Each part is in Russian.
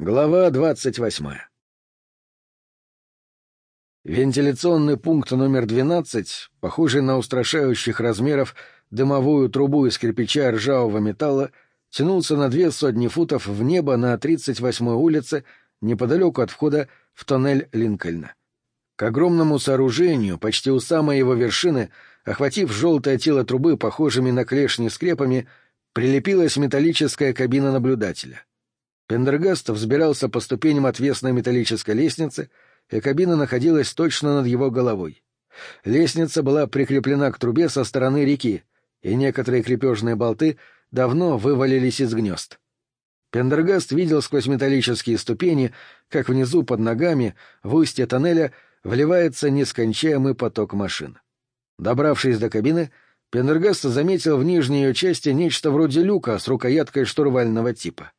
Глава двадцать восьмая Вентиляционный пункт номер двенадцать, похожий на устрашающих размеров дымовую трубу из кирпича ржавого металла, тянулся на две сотни футов в небо на тридцать восьмой улице неподалеку от входа в тоннель Линкольна. К огромному сооружению, почти у самой его вершины, охватив желтое тело трубы похожими на клешни скрепами, прилепилась металлическая кабина наблюдателя. Пендергаст взбирался по ступеням отвесной металлической лестницы, и кабина находилась точно над его головой. Лестница была прикреплена к трубе со стороны реки, и некоторые крепежные болты давно вывалились из гнезд. Пендергаст видел сквозь металлические ступени, как внизу под ногами, в устье тоннеля, вливается нескончаемый поток машин. Добравшись до кабины, Пендергаст заметил в нижней ее части нечто вроде люка с рукояткой штурвального типа.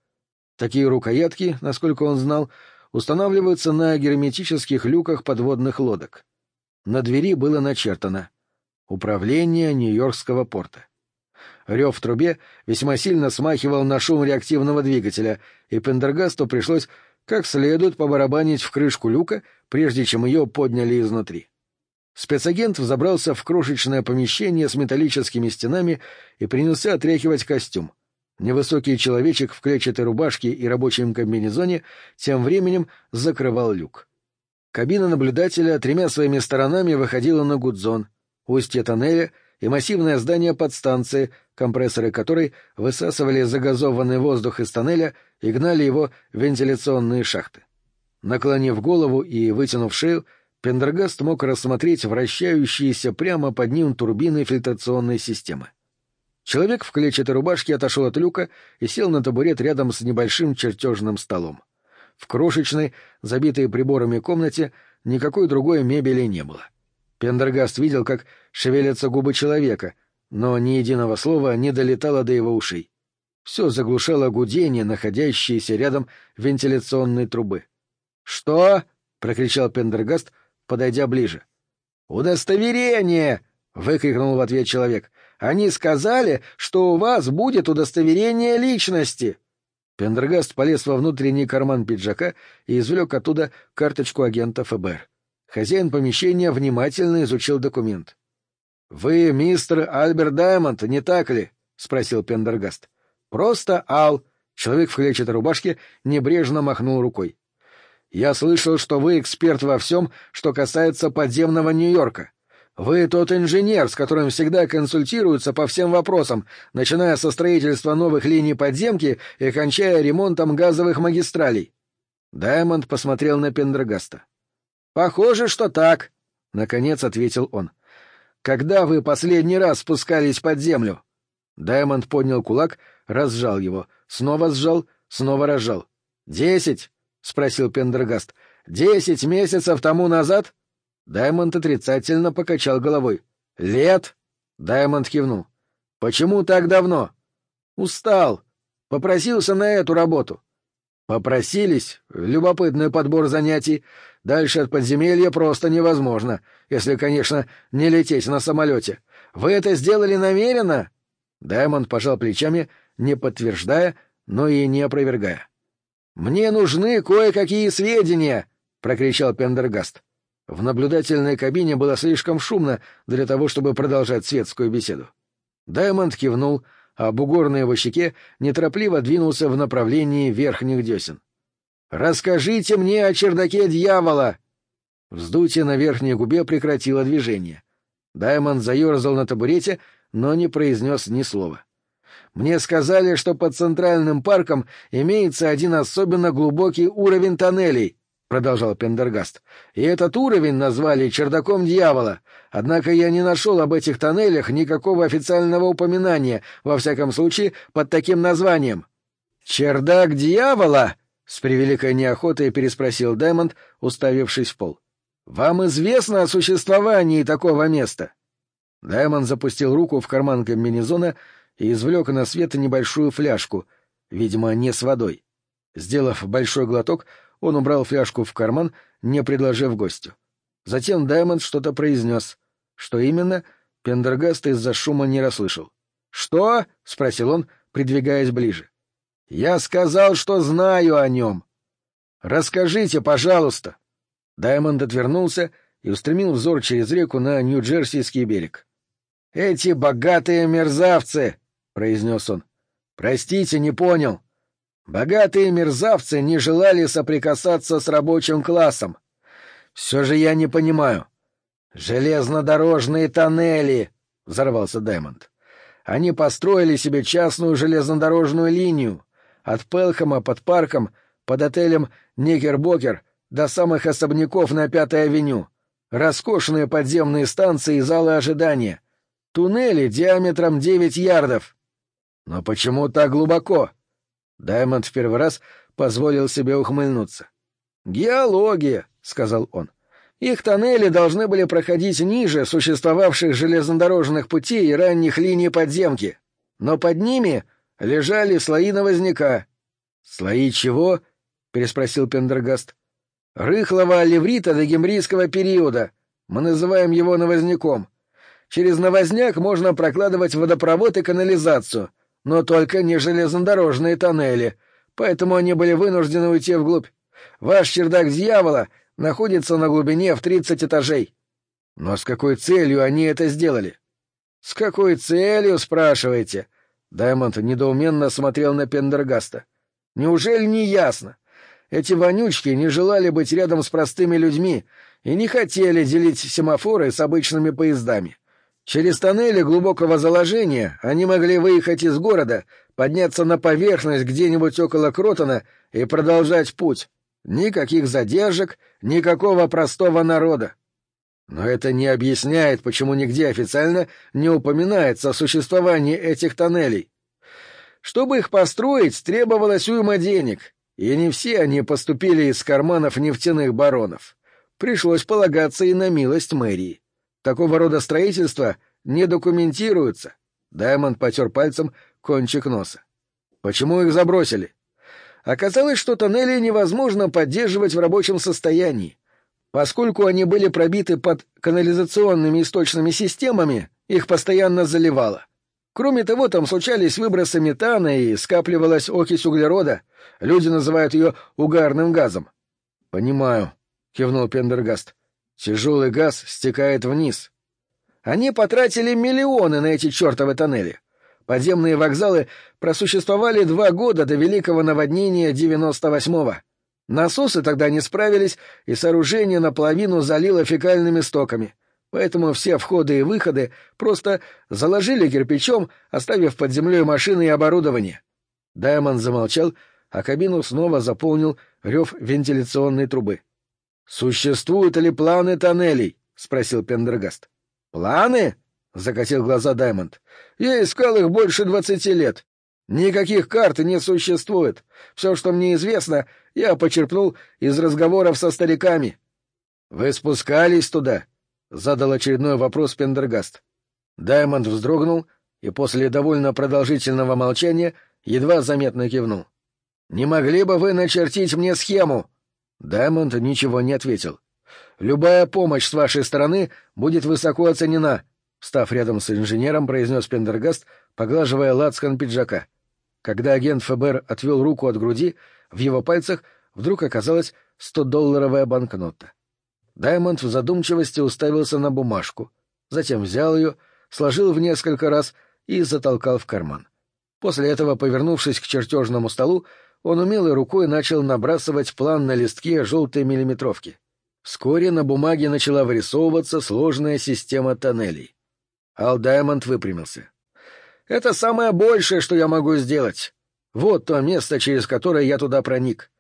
Такие рукоятки, насколько он знал, устанавливаются на герметических люках подводных лодок. На двери было начертано «Управление Нью-Йоркского порта». Рев в трубе весьма сильно смахивал на шум реактивного двигателя, и Пендергасту пришлось как следует побарабанить в крышку люка, прежде чем ее подняли изнутри. Спецагент взобрался в крошечное помещение с металлическими стенами и принялся отряхивать костюм. Невысокий человечек в клетчатой рубашке и рабочем комбинезоне тем временем закрывал люк. Кабина наблюдателя тремя своими сторонами выходила на Гудзон, устье тоннеля и массивное здание подстанции, компрессоры которой высасывали загазованный воздух из тоннеля и гнали его в вентиляционные шахты. Наклонив голову и вытянув шею, Пендергаст мог рассмотреть вращающиеся прямо под ним турбины фильтрационной системы. Человек в клетчатой рубашке отошел от люка и сел на табурет рядом с небольшим чертежным столом. В крошечной, забитой приборами комнате никакой другой мебели не было. Пендергаст видел, как шевелятся губы человека, но ни единого слова не долетало до его ушей. Все заглушало гудение, находящееся рядом вентиляционной трубы. «Что?» — прокричал Пендергаст, подойдя ближе. «Удостоверение!» — выкрикнул в ответ человек. Они сказали, что у вас будет удостоверение личности. Пендергаст полез во внутренний карман пиджака и извлек оттуда карточку агента ФБР. Хозяин помещения внимательно изучил документ. — Вы мистер Альберт Даймонд, не так ли? — спросил Пендергаст. — Просто Ал. Человек в клетчатой рубашке небрежно махнул рукой. — Я слышал, что вы эксперт во всем, что касается подземного Нью-Йорка. Вы тот инженер, с которым всегда консультируются по всем вопросам, начиная со строительства новых линий подземки и кончая ремонтом газовых магистралей. Даймонд посмотрел на Пендрагаста. Похоже, что так, — наконец ответил он. — Когда вы последний раз спускались под землю? Даймонд поднял кулак, разжал его, снова сжал, снова разжал. — Десять? — спросил Пендергаст. — Десять месяцев тому назад? — Даймонд отрицательно покачал головой. «Лет?» Даймонд кивнул. «Почему так давно?» «Устал. Попросился на эту работу». «Попросились? Любопытный подбор занятий. Дальше от подземелья просто невозможно, если, конечно, не лететь на самолете. Вы это сделали намеренно?» Даймонд пожал плечами, не подтверждая, но и не опровергая. «Мне нужны кое-какие сведения!» — прокричал Пендергаст. В наблюдательной кабине было слишком шумно для того, чтобы продолжать светскую беседу. Даймонд кивнул, а бугор на его щеке неторопливо двинулся в направлении верхних десен. «Расскажите мне о чердаке дьявола!» Вздутие на верхней губе прекратило движение. Даймонд заерзал на табурете, но не произнес ни слова. «Мне сказали, что под Центральным парком имеется один особенно глубокий уровень тоннелей», — продолжал Пендергаст. — И этот уровень назвали чердаком дьявола. Однако я не нашел об этих тоннелях никакого официального упоминания, во всяком случае, под таким названием. — Чердак дьявола? — с превеликой неохотой переспросил Даймонд, уставившись в пол. — Вам известно о существовании такого места? Даймонд запустил руку в карман комбинезона и извлек на свет небольшую фляжку, видимо, не с водой. Сделав большой глоток, он убрал фляжку в карман, не предложив гостю. Затем Даймонд что-то произнес. Что именно, Пендергаст из-за шума не расслышал. «Что?» — спросил он, придвигаясь ближе. «Я сказал, что знаю о нем». Расскажите, пожалуйста. Даймонд отвернулся и устремил взор через реку на Нью-Джерсийский берег. — Эти богатые мерзавцы! — произнес он. — Простите, не понял. Богатые мерзавцы не желали соприкасаться с рабочим классом. Все же я не понимаю. Железнодорожные тоннели! — взорвался Даймонд. Они построили себе частную железнодорожную линию от Пелхэма под парком под отелем Никербокер до самых особняков на Пятой авеню. Роскошные подземные станции и залы ожидания. Туннели диаметром девять ярдов. Но почему так глубоко? Даймонд в первый раз позволил себе ухмыльнуться. «Геология», — сказал он. «Их тоннели должны были проходить ниже существовавших железнодорожных путей и ранних линий подземки. Но под ними лежали слои новозняка». «Слои чего?» — переспросил Пендергаст. «Рыхлого оливрита до гембрийского периода. Мы называем его новозняком. Через новозняк можно прокладывать водопровод и канализацию, но только не железнодорожные тоннели, поэтому они были вынуждены уйти вглубь. Ваш чердак дьявола находится на глубине в тридцать этажей. Но с какой целью они это сделали? — С какой целью, спрашиваете? Даймонд недоуменно смотрел на Пендергаста. — Неужели не ясно? Эти вонючки не желали быть рядом с простыми людьми и не хотели делить семафоры с обычными поездами. Через тоннели глубокого заложения они могли выехать из города, подняться на поверхность где-нибудь около Кротона и продолжать путь. Никаких задержек, никакого простого народа. Но это не объясняет, почему нигде официально не упоминается о существовании этих тоннелей. Чтобы их построить, требовалось уйма денег, и не все они поступили из карманов нефтяных баронов. Пришлось полагаться и на милость мэрии. Такого рода строительства не документируются. Даймонд потер пальцем кончик носа. Почему их забросили? Оказалось, что тоннели невозможно поддерживать в рабочем состоянии. Поскольку они были пробиты под канализационными источными системами, их постоянно заливало. Кроме того, там случались выбросы метана и скапливалась окись углерода. Люди называют ее угарным газом. — Понимаю, — кивнул Пендергаст. — Тяжелый газ стекает вниз. Они потратили миллионы на эти чертовы тоннели. Подземные вокзалы просуществовали два года до великого наводнения 98-го. Насосы тогда не справились, и сооружение наполовину залило фекальными стоками — Поэтому все входы и выходы просто заложили кирпичом, оставив под землей машины и оборудование. Даймонд замолчал, а кабину снова заполнил рев вентиляционной трубы. — Существуют ли планы тоннелей? — спросил Пендергаст. — Планы? — закатил глаза Даймонд. — Я искал их больше двадцати лет. Никаких карт не существует. Все, что мне известно, я почерпнул из разговоров со стариками. — Вы спускались туда? —— задал очередной вопрос Пендергаст. Даймонд вздрогнул и после довольно продолжительного молчания едва заметно кивнул. «Не могли бы вы начертить мне схему?» Даймонд ничего не ответил. «Любая помощь с вашей стороны будет высоко оценена», — встав рядом с инженером, произнес Пендергаст, поглаживая лацкан пиджака. Когда агент ФБР отвел руку от груди, в его пальцах вдруг оказалась стодолларовая банкнота. Даймонд в задумчивости уставился на бумажку, затем взял ее, сложил в несколько раз и затолкал в карман. После этого, повернувшись к чертежному столу, он умелой рукой начал набрасывать план на листке желтой миллиметровки. Вскоре на бумаге начала вырисовываться сложная система тоннелей. Ал Даймонд выпрямился. «Это самое большее, что я могу сделать. Вот то место, через которое я туда проник.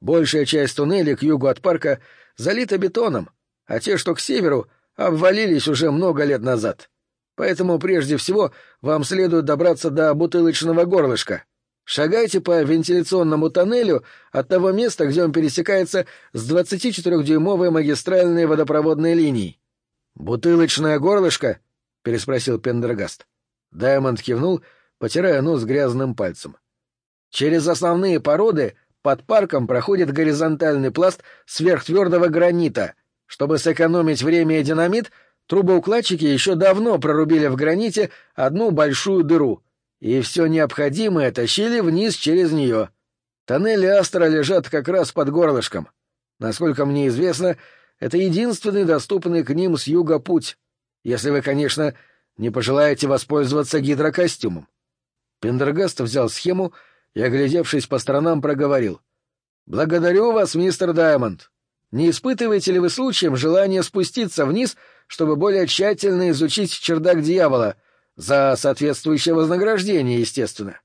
Большая часть туннелей к югу от парка залита бетоном, а те, что к северу, обвалились уже много лет назад. Поэтому прежде всего вам следует добраться до бутылочного горлышка. Шагайте по вентиляционному тоннелю от того места, где он пересекается с 24-дюймовой магистральной водопроводной линией. «Бутылочное горлышко?» — переспросил Пендергаст. Даймонд кивнул, потирая нос грязным пальцем. «Через основные породы под парком проходит горизонтальный пласт сверхтвердого гранита. Чтобы сэкономить время и динамит, трубоукладчики еще давно прорубили в граните одну большую дыру, и все необходимое тащили вниз через нее. Тоннели Астра лежат как раз под горлышком. Насколько мне известно, это единственный доступный к ним с юга путь, если вы, конечно, не пожелаете воспользоваться гидрокостюмом. Пендергаст взял схему и, оглядевшись по сторонам, проговорил. — Благодарю вас, мистер Даймонд. Не испытываете ли вы случаем желание спуститься вниз, чтобы более тщательно изучить чердак дьявола, за соответствующее вознаграждение, естественно?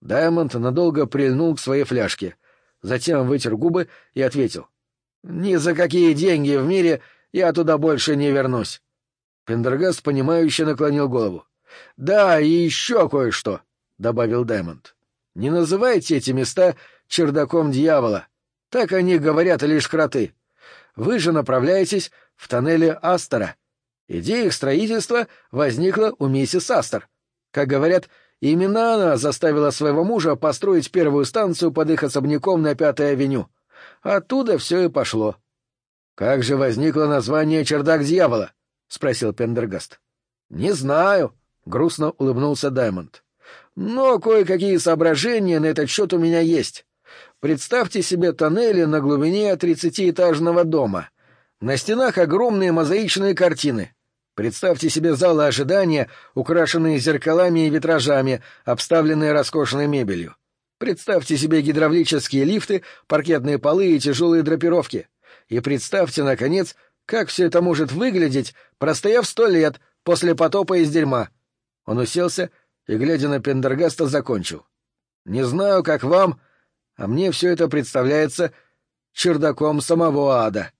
Даймонд надолго прильнул к своей фляжке, затем вытер губы и ответил. — Ни за какие деньги в мире я туда больше не вернусь. Пендергаст, понимающе наклонил голову. — Да, и еще кое-что, — добавил Даймонд. — Не называйте эти места чердаком дьявола. Так они говорят лишь кроты. Вы же направляетесь в тоннеле Астера. Идея их строительства возникла у миссис Астер. Как говорят, именно она заставила своего мужа построить первую станцию под их особняком на Пятой авеню. Оттуда все и пошло. — Как же возникло название «Чердак дьявола»? — спросил Пендергаст. — Не знаю, — грустно улыбнулся Даймонд. — Но кое-какие соображения на этот счет у меня есть. Представьте себе тоннели на глубине тридцатиэтажного дома. На стенах огромные мозаичные картины. Представьте себе залы ожидания, украшенные зеркалами и витражами, обставленные роскошной мебелью. Представьте себе гидравлические лифты, паркетные полы и тяжелые драпировки. И представьте, наконец, как все это может выглядеть, простояв сто лет после потопа из дерьма. Он уселся и, глядя на Пендергаста, закончил. «Не знаю, как вам, а мне все это представляется чердаком самого ада.